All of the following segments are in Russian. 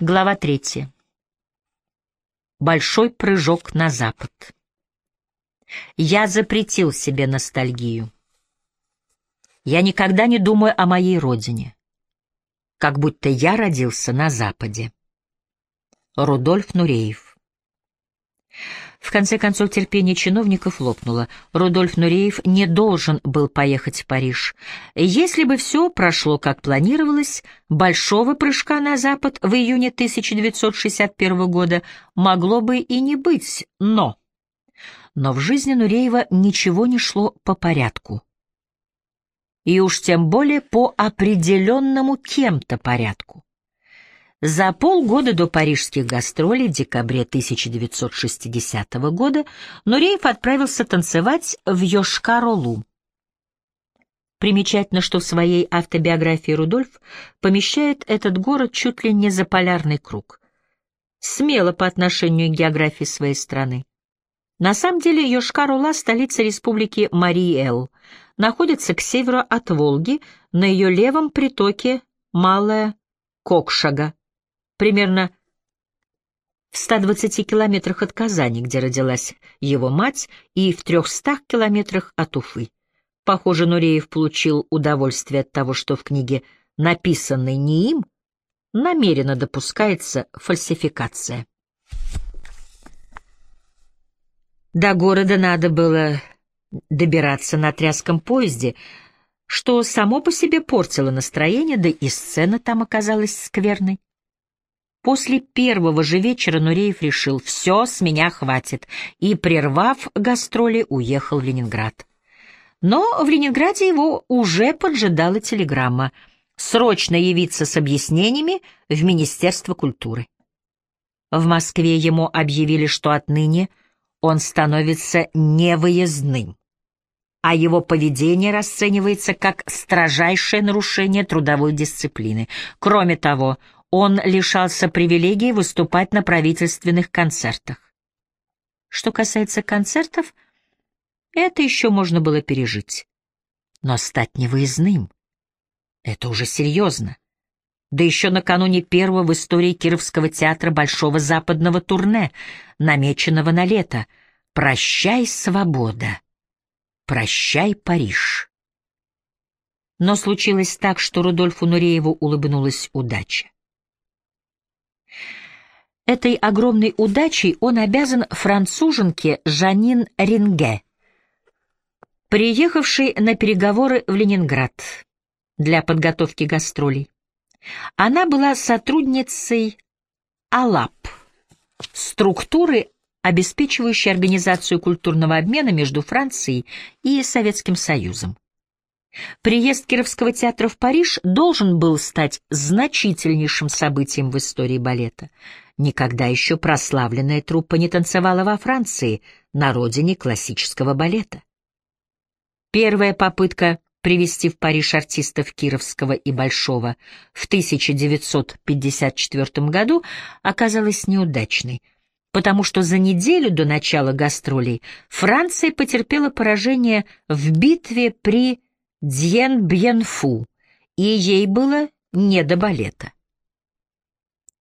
Глава третья. Большой прыжок на запад. Я запретил себе ностальгию. Я никогда не думаю о моей родине, как будто я родился на западе. Рудольф Нуреев в конце концов, терпение чиновников лопнуло. Рудольф Нуреев не должен был поехать в Париж. Если бы все прошло как планировалось, большого прыжка на запад в июне 1961 года могло бы и не быть, но... Но в жизни Нуреева ничего не шло по порядку. И уж тем более по определенному кем-то порядку. За полгода до парижских гастролей в декабре 1960 года Нуреев отправился танцевать в Йошкар-Олу. Примечательно, что в своей автобиографии Рудольф помещает этот город чуть ли не за полярный круг. Смело по отношению к географии своей страны. На самом деле Йошкар-Ола — столица республики Марий-Эл, находится к северу от Волги, на ее левом притоке Малая Кокшага, примерно в 120 километрах от Казани, где родилась его мать, и в 300 километрах от Уфы. Похоже, Нуреев получил удовольствие от того, что в книге, написанной не им, намеренно допускается фальсификация. До города надо было добираться на тряском поезде, что само по себе портило настроение, да и сцена там оказалась скверной. После первого же вечера Нуреев решил «все, с меня хватит» и, прервав гастроли, уехал в Ленинград. Но в Ленинграде его уже поджидала телеграмма «Срочно явиться с объяснениями в Министерство культуры». В Москве ему объявили, что отныне он становится невыездным, а его поведение расценивается как строжайшее нарушение трудовой дисциплины. Кроме того, он лишался привилегии выступать на правительственных концертах. Что касается концертов, это еще можно было пережить. Но стать невыездным — это уже серьезно. Да еще накануне первого в истории Кировского театра Большого Западного турне, намеченного на лето. «Прощай, свобода! Прощай, Париж!» Но случилось так, что Рудольфу Нурееву улыбнулась удача. Этой огромной удачей он обязан француженке Жанин Ринге, приехавшей на переговоры в Ленинград для подготовки гастролей. Она была сотрудницей АЛАП, структуры, обеспечивающей организацию культурного обмена между Францией и Советским Союзом. Приезд Кировского театра в Париж должен был стать значительнейшим событием в истории балета. Никогда еще прославленная труппа не танцевала во Франции, на родине классического балета. Первая попытка привести в Париж артистов Кировского и Большого в 1954 году оказалась неудачной, потому что за неделю до начала гастролей Франция потерпела поражение в битве при Дьен-Бьенфу, и ей было не до балета.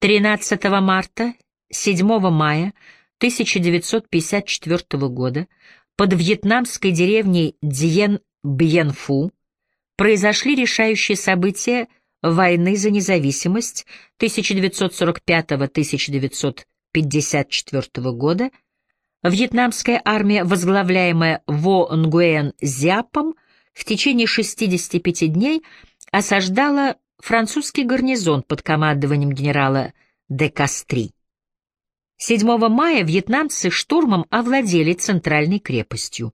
13 марта, 7 мая 1954 года под вьетнамской деревней Дьен-Бьенфу произошли решающие события войны за независимость 1945-1954 года. Вьетнамская армия, возглавляемая Во Нгуэн Зяпом, в течение 65 дней осаждала французский гарнизон под командованием генерала де Кастри. 7 мая вьетнамцы штурмом овладели центральной крепостью.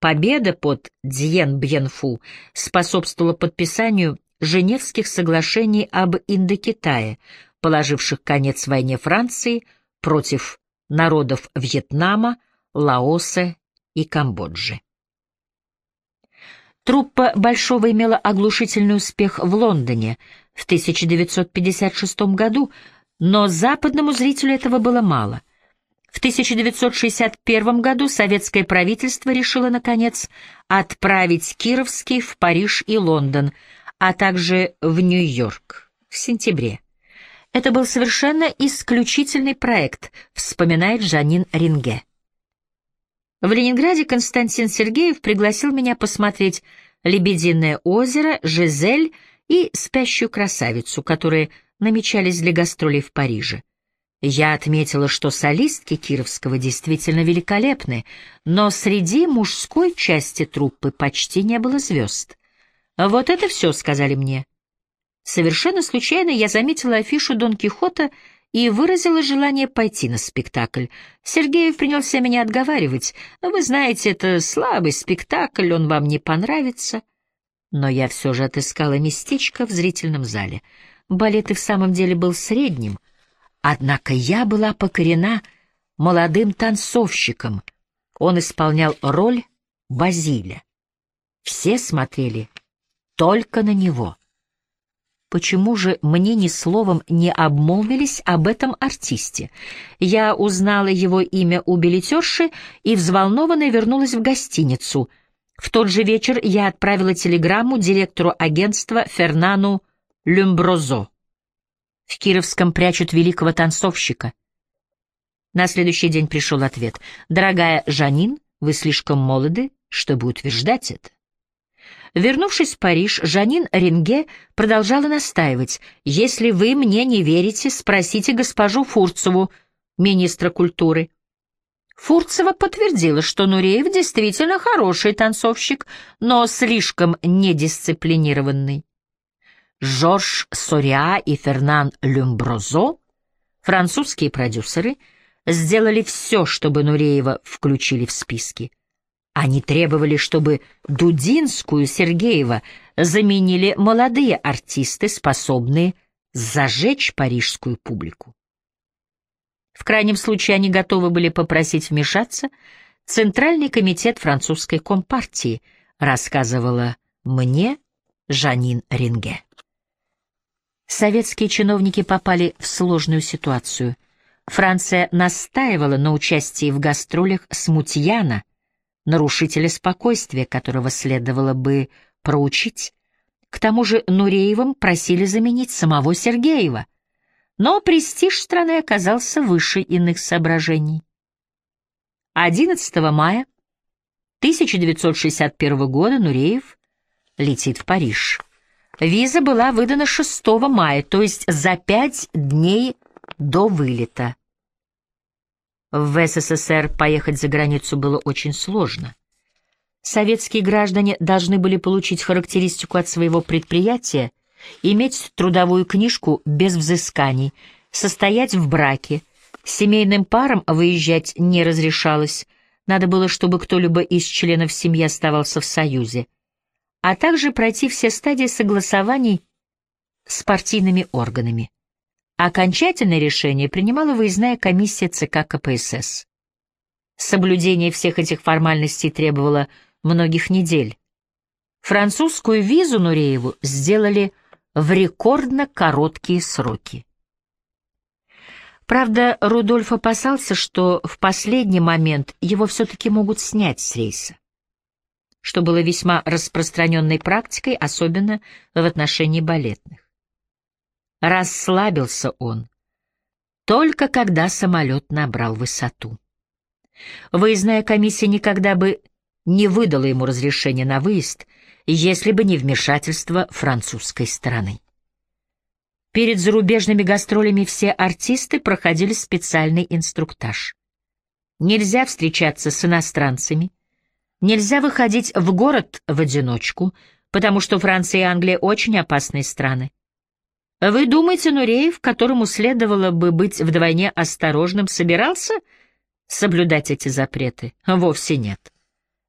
Победа под Дзьен-Бьенфу способствовала подписанию Женевских соглашений об Индокитае, положивших конец войне Франции против народов Вьетнама, Лаоса и Камбоджи. Труппа Большого имела оглушительный успех в Лондоне в 1956 году, но западному зрителю этого было мало. В 1961 году советское правительство решило, наконец, отправить Кировский в Париж и Лондон, а также в Нью-Йорк в сентябре. Это был совершенно исключительный проект, вспоминает Жанин Ринге. В Ленинграде Константин Сергеев пригласил меня посмотреть «Лебединое озеро», «Жизель» и «Спящую красавицу», которые намечались для гастролей в Париже. Я отметила, что солистки Кировского действительно великолепны, но среди мужской части труппы почти не было звезд. «Вот это все», — сказали мне. Совершенно случайно я заметила афишу Дон Кихота и выразила желание пойти на спектакль. Сергеев принялся меня отговаривать. «Вы знаете, это слабый спектакль, он вам не понравится». Но я все же отыскала местечко в зрительном зале. Балет и в самом деле был средним, однако я была покорена молодым танцовщиком. Он исполнял роль Базиля. Все смотрели только на него. Почему же мне ни словом не обмолвились об этом артисте? Я узнала его имя у билетерши и взволнованно вернулась в гостиницу. В тот же вечер я отправила телеграмму директору агентства Фернану Люмброзо. В Кировском прячут великого танцовщика. На следующий день пришел ответ. «Дорогая Жанин, вы слишком молоды, чтобы утверждать это. Вернувшись в Париж, Жанин Ренге продолжала настаивать. «Если вы мне не верите, спросите госпожу Фурцеву, министра культуры». Фурцева подтвердила, что Нуреев действительно хороший танцовщик, но слишком недисциплинированный. Жорж Сориа и Фернан Люмброзо, французские продюсеры, сделали все, чтобы Нуреева включили в списки. Они требовали, чтобы Дудинскую Сергеева заменили молодые артисты, способные зажечь парижскую публику. В крайнем случае они готовы были попросить вмешаться Центральный комитет французской компартии, рассказывала мне Жанин Ринге. Советские чиновники попали в сложную ситуацию. Франция настаивала на участии в гастролях Смутьяна, нарушителя спокойствия, которого следовало бы проучить. К тому же Нуреевым просили заменить самого Сергеева, но престиж страны оказался выше иных соображений. 11 мая 1961 года Нуреев летит в Париж. Виза была выдана 6 мая, то есть за пять дней до вылета. В СССР поехать за границу было очень сложно. Советские граждане должны были получить характеристику от своего предприятия, иметь трудовую книжку без взысканий, состоять в браке. Семейным парам выезжать не разрешалось, надо было, чтобы кто-либо из членов семьи оставался в Союзе, а также пройти все стадии согласований с партийными органами. Окончательное решение принимала выездная комиссия ЦК КПСС. Соблюдение всех этих формальностей требовало многих недель. Французскую визу Нурееву сделали в рекордно короткие сроки. Правда, Рудольф опасался, что в последний момент его все-таки могут снять с рейса, что было весьма распространенной практикой, особенно в отношении балетных. Расслабился он, только когда самолет набрал высоту. Выездная комиссия никогда бы не выдала ему разрешение на выезд, если бы не вмешательство французской стороны. Перед зарубежными гастролями все артисты проходили специальный инструктаж. Нельзя встречаться с иностранцами, нельзя выходить в город в одиночку, потому что Франция и Англия очень опасные страны. Вы думаете, Нуреев, которому следовало бы быть вдвойне осторожным, собирался соблюдать эти запреты? Вовсе нет.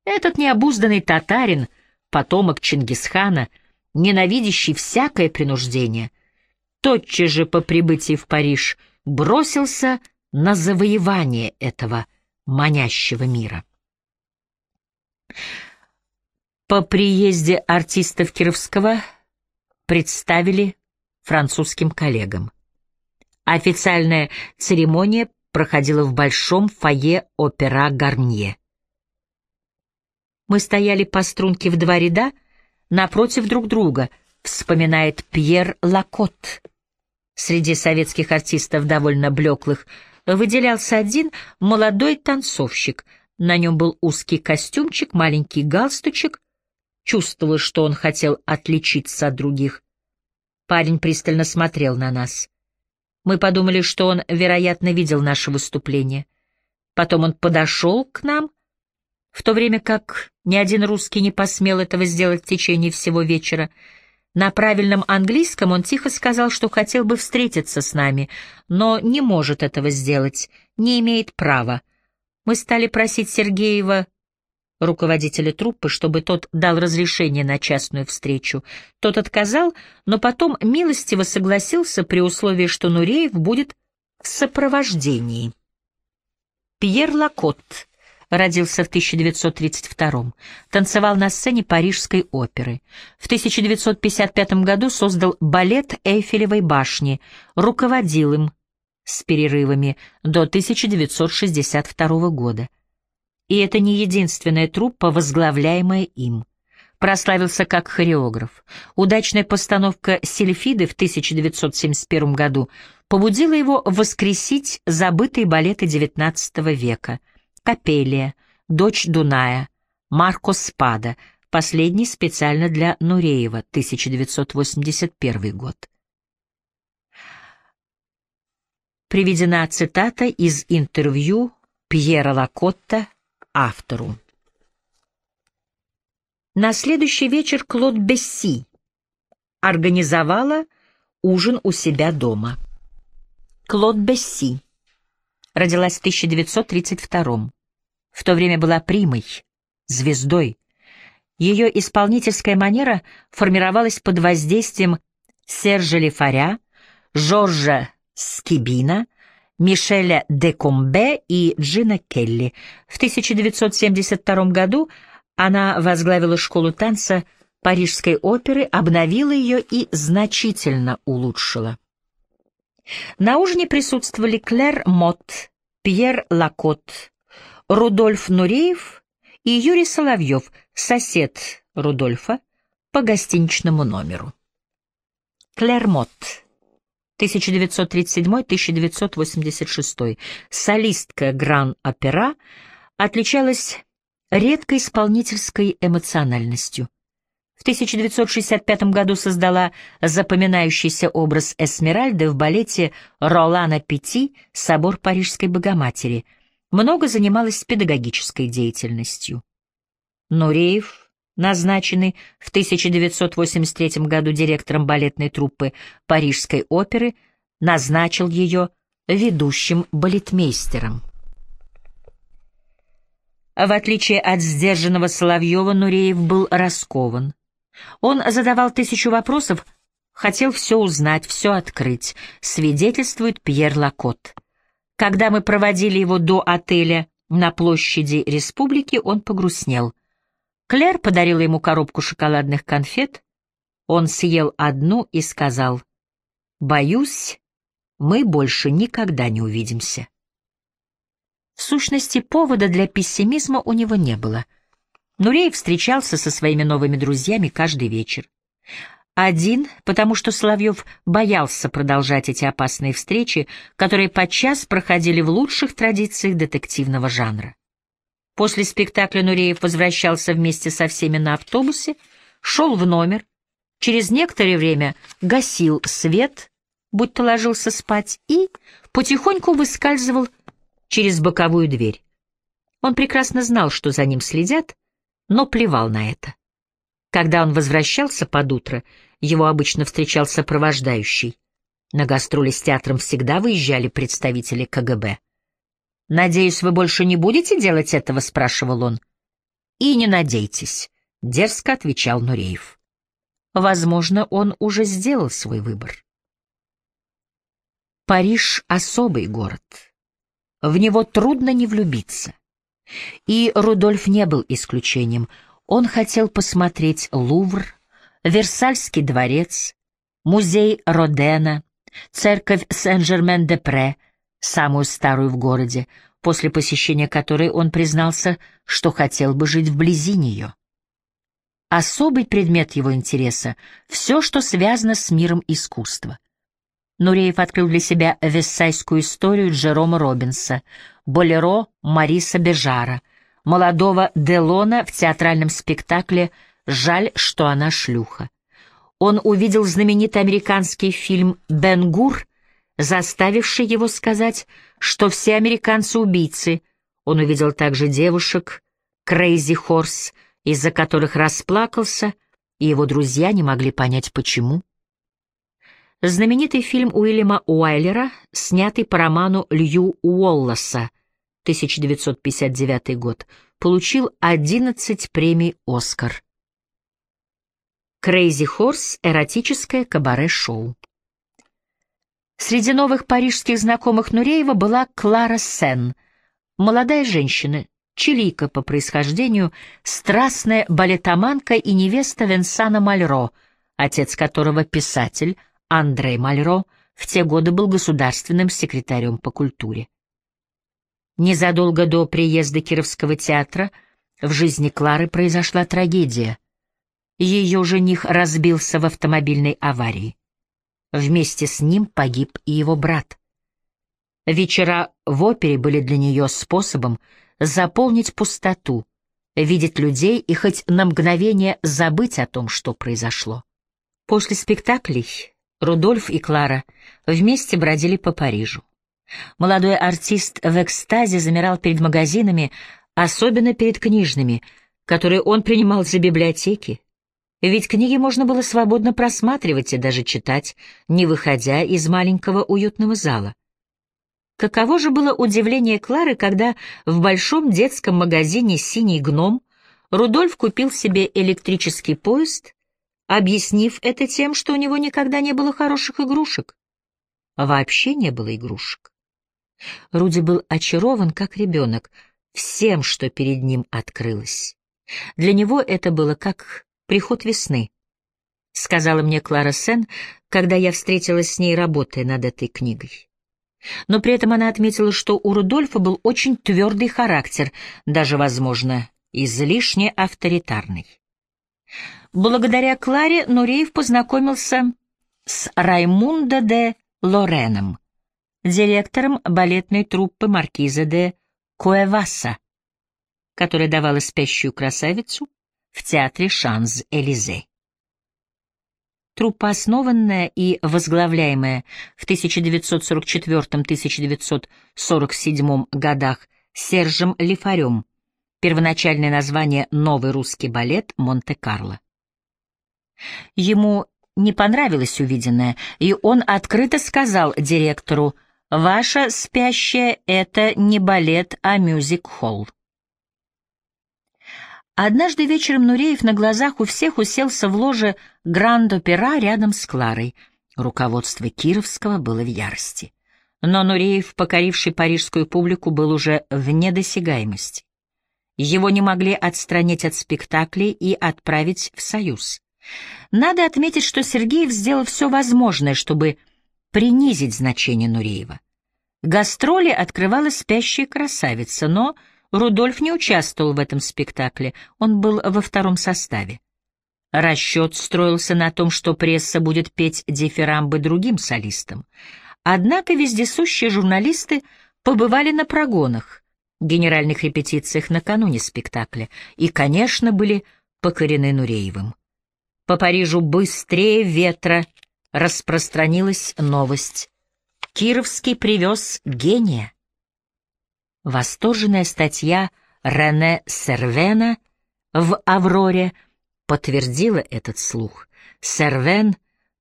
Этот необузданный татарин, потомок Чингисхана, ненавидящий всякое принуждение, тотчас же по прибытии в Париж бросился на завоевание этого манящего мира. По приезде артистов Кировского представили французским коллегам. Официальная церемония проходила в большом фойе опера Гарнье. Мы стояли по струнке в два ряда напротив друг друга, вспоминает Пьер Лакот. Среди советских артистов довольно блеклых выделялся один молодой танцовщик. На нем был узкий костюмчик, маленький галстучек. Чувствовалось, что он хотел отличиться от других. Парень пристально смотрел на нас. Мы подумали, что он, вероятно, видел наше выступление. Потом он подошел к нам, в то время как ни один русский не посмел этого сделать в течение всего вечера — на правильном английском он тихо сказал, что хотел бы встретиться с нами, но не может этого сделать, не имеет права. Мы стали просить Сергеева, руководителя труппы, чтобы тот дал разрешение на частную встречу. Тот отказал, но потом милостиво согласился при условии, что Нуреев будет в сопровождении. Пьер Лакотт родился в 1932 танцевал на сцене Парижской оперы. В 1955 году создал балет Эйфелевой башни, руководил им с перерывами до 1962 года. И это не единственная труппа, возглавляемая им. Прославился как хореограф. Удачная постановка «Сильфиды» в 1971 году побудила его воскресить забытые балеты XIX века — Капелия, дочь Дуная, Марко Спада, последний специально для Нуреева, 1981 год. Приведена цитата из интервью Пьера Лакотта автору. На следующий вечер Клод Бесси организовала ужин у себя дома. Клод Бесси родилась в 1932 в то время была примой, звездой. Ее исполнительская манера формировалась под воздействием Сержа Лефаря, Жоржа Скибина, Мишеля де Комбе и Джина Келли. В 1972 году она возглавила школу танца Парижской оперы, обновила ее и значительно улучшила. На ужине присутствовали Клэр Мот, Пьер Лакот, Рудольф Нуреев и Юрий Соловьев, сосед Рудольфа, по гостиничному номеру. Клермот, 1937-1986, солистка Гран-Опера, отличалась редкой исполнительской эмоциональностью. В 1965 году создала запоминающийся образ Эсмеральды в балете Ролана Пяти «Собор Парижской Богоматери», много занималась педагогической деятельностью. Нуреев, назначенный в 1983 году директором балетной труппы Парижской оперы, назначил ее ведущим балетмейстером. В отличие от сдержанного Соловьева, Нуреев был раскован. Он задавал тысячу вопросов, хотел все узнать, все открыть, свидетельствует Пьер Лакот. Когда мы проводили его до отеля на площади Республики, он погрустнел. Клэр подарила ему коробку шоколадных конфет. Он съел одну и сказал, «Боюсь, мы больше никогда не увидимся». В сущности, повода для пессимизма у него не было. Нуреев встречался со своими новыми друзьями каждый вечер. Один, потому что Соловьев боялся продолжать эти опасные встречи, которые подчас проходили в лучших традициях детективного жанра. После спектакля Нуреев возвращался вместе со всеми на автобусе, шел в номер, через некоторое время гасил свет, будто ложился спать, и потихоньку выскальзывал через боковую дверь. Он прекрасно знал, что за ним следят, но плевал на это. Когда он возвращался под утро, его обычно встречал сопровождающий. На гастроли с театром всегда выезжали представители КГБ. «Надеюсь, вы больше не будете делать этого?» — спрашивал он. «И не надейтесь», — дерзко отвечал Нуреев. Возможно, он уже сделал свой выбор. Париж — особый город. В него трудно не влюбиться. И Рудольф не был исключением. Он хотел посмотреть Лувр, Версальский дворец, музей Родена, церковь Сен-Жермен-де-Пре, самую старую в городе, после посещения которой он признался, что хотел бы жить вблизи нее. Особый предмет его интереса — все, что связано с миром искусства. Нуреев открыл для себя вессайскую историю Джерома Робинса, болеро Мариса Бежара, молодого Делона в театральном спектакле «Жаль, что она шлюха». Он увидел знаменитый американский фильм «Бен-Гур», заставивший его сказать, что все американцы — убийцы. Он увидел также девушек «Крейзи Хорс», из-за которых расплакался, и его друзья не могли понять, почему. Знаменитый фильм Уильяма Уайлера, снятый по роману Лью Уолласа, 1959 год, получил 11 премий «Оскар». «Крейзи Хорс» — эротическое кабаре-шоу. Среди новых парижских знакомых Нуреева была Клара Сен, молодая женщина, чилийка по происхождению, страстная балетоманка и невеста Венсана Мальро, отец которого писатель Андрей Мальро в те годы был государственным секретарем по культуре. Незадолго до приезда Кировского театра в жизни Клары произошла трагедия. Ее жених разбился в автомобильной аварии. Вместе с ним погиб и его брат. Вечера в опере были для нее способом заполнить пустоту, видеть людей и хоть на мгновение забыть о том, что произошло. После спектаклей Рудольф и Клара вместе бродили по Парижу. Молодой артист в экстазе замирал перед магазинами, особенно перед книжными, которые он принимал за библиотеки, ведь книги можно было свободно просматривать и даже читать, не выходя из маленького уютного зала. Каково же было удивление Клары, когда в большом детском магазине «Синий гном» Рудольф купил себе электрический поезд, объяснив это тем, что у него никогда не было хороших игрушек. Вообще не было игрушек. Руди был очарован, как ребенок, всем, что перед ним открылось. Для него это было как приход весны, — сказала мне Клара Сен, когда я встретилась с ней, работая над этой книгой. Но при этом она отметила, что у Рудольфа был очень твердый характер, даже, возможно, излишне авторитарный. Благодаря Кларе Нуреев познакомился с Раймундо де Лореном, директором балетной труппы маркиза де Куэваса, которая давала спящую красавицу в театре Шанз-Элизе. Труппа, основанная и возглавляемая в 1944-1947 годах Сержем Лифарем, первоначальное название «Новый русский балет Монте-Карло». Ему не понравилось увиденное, и он открыто сказал директору «Ваша спящая — это не балет, а мюзик-холл». Однажды вечером Нуреев на глазах у всех уселся в ложе Гранд-Опера рядом с Кларой. Руководство Кировского было в ярости. Но Нуреев, покоривший парижскую публику, был уже вне досягаемости. Его не могли отстранить от спектаклей и отправить в Союз. Надо отметить, что Сергеев сделал все возможное, чтобы принизить значение Нуреева. Гастроли открывала спящая красавица, но Рудольф не участвовал в этом спектакле, он был во втором составе. Расчет строился на том, что пресса будет петь дифирамбы другим солистам. Однако вездесущие журналисты побывали на прогонах, генеральных репетициях накануне спектакля и, конечно, были покорены Нуреевым. По Парижу быстрее ветра распространилась новость. Кировский привез гения. Восторженная статья Рене Сервена в «Авроре» подтвердила этот слух. Сервен,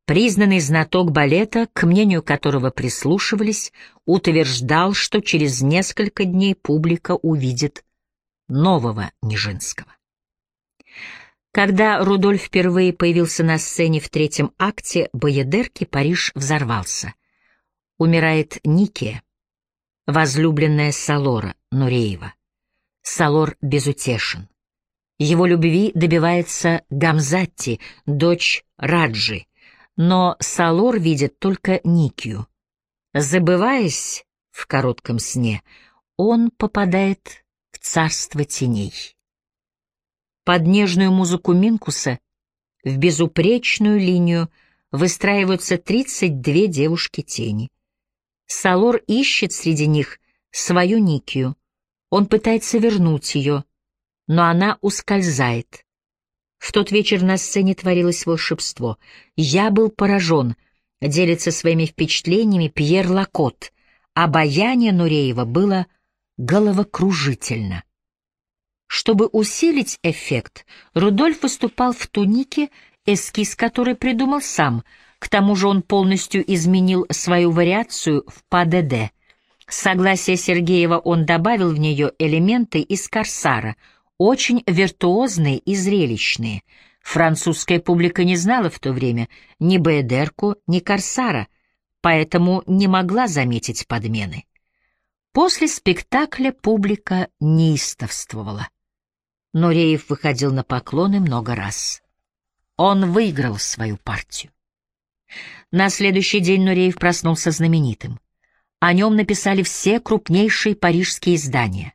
признанный знаток балета, к мнению которого прислушивались, утверждал, что через несколько дней публика увидит нового Нижинского. Когда Рудольф впервые появился на сцене в третьем акте Боядерки, Париж взорвался. Умирает Нике, возлюбленная Салора Нуреева. Салор безутешен. Его любви добивается Гамзатти, дочь Раджи, но Салор видит только Никию. Забываясь в коротком сне, он попадает в царство теней. Под нежную музыку Минкуса, в безупречную линию, выстраиваются 32 девушки-тени. Салор ищет среди них свою Никию. Он пытается вернуть ее, но она ускользает. В тот вечер на сцене творилось волшебство. Я был поражен, делится своими впечатлениями Пьер Лакот. Обаяние Нуреева было головокружительно. Чтобы усилить эффект, Рудольф выступал в тунике, эскиз который придумал сам — к тому же он полностью изменил свою вариацию в ПДД. С согласия Сергеева он добавил в нее элементы из «Корсара», очень виртуозные и зрелищные. Французская публика не знала в то время ни Баэдерку, ни «Корсара», поэтому не могла заметить подмены. После спектакля публика неистовствовала. Нуреев выходил на поклоны много раз. Он выиграл свою партию. На следующий день Нуреев проснулся знаменитым. О нем написали все крупнейшие парижские издания.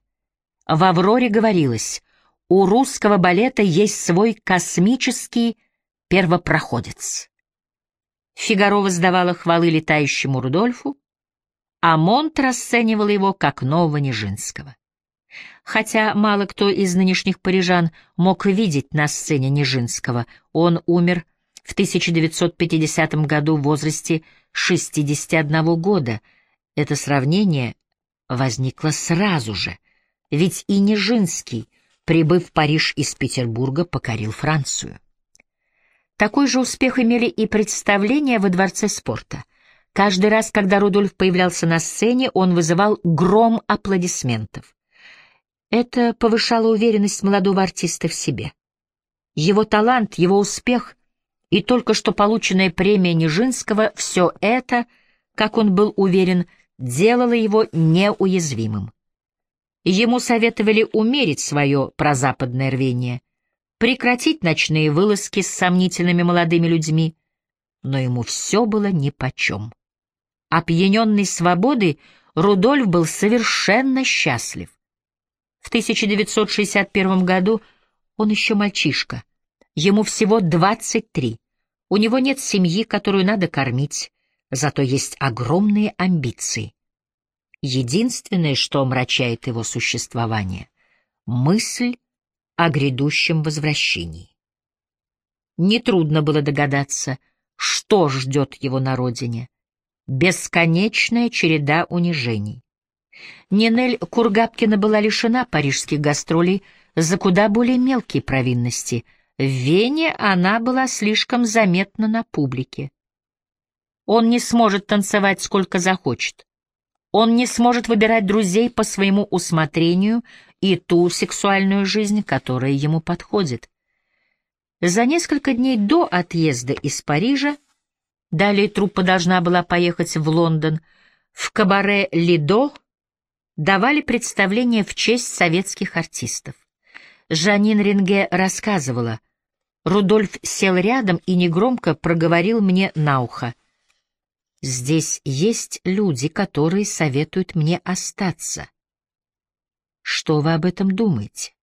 В «Авроре» говорилось, у русского балета есть свой космический первопроходец. Фигаро воздавала хвалы летающему Рудольфу, а Монт расценивал его как нового Нижинского. Хотя мало кто из нынешних парижан мог видеть на сцене Нижинского, он умер в 1950 году в возрасте 61 года. Это сравнение возникло сразу же, ведь и Нижинский, прибыв в Париж из Петербурга, покорил Францию. Такой же успех имели и представления во Дворце спорта. Каждый раз, когда Рудольф появлялся на сцене, он вызывал гром аплодисментов. Это повышало уверенность молодого артиста в себе. Его талант, его успех и только что полученная премия Нижинского, все это, как он был уверен, делало его неуязвимым. Ему советовали умерить свое прозападное рвение, прекратить ночные вылазки с сомнительными молодыми людьми, но ему все было нипочем. Опьяненный свободой, Рудольф был совершенно счастлив. В 1961 году он еще мальчишка, ему всего 23. У него нет семьи, которую надо кормить, зато есть огромные амбиции. Единственное, что омрачает его существование — мысль о грядущем возвращении. Нетрудно было догадаться, что ждет его на родине. Бесконечная череда унижений. Нинель Кургапкина была лишена парижских гастролей за куда более мелкие провинности — в Вене она была слишком заметна на публике. Он не сможет танцевать сколько захочет. Он не сможет выбирать друзей по своему усмотрению и ту сексуальную жизнь, которая ему подходит. За несколько дней до отъезда из Парижа, далее труппа должна была поехать в Лондон, в кабаре «Лидо» давали представление в честь советских артистов. Жанин Ренге рассказывала — Рудольф сел рядом и негромко проговорил мне на ухо. «Здесь есть люди, которые советуют мне остаться. Что вы об этом думаете?»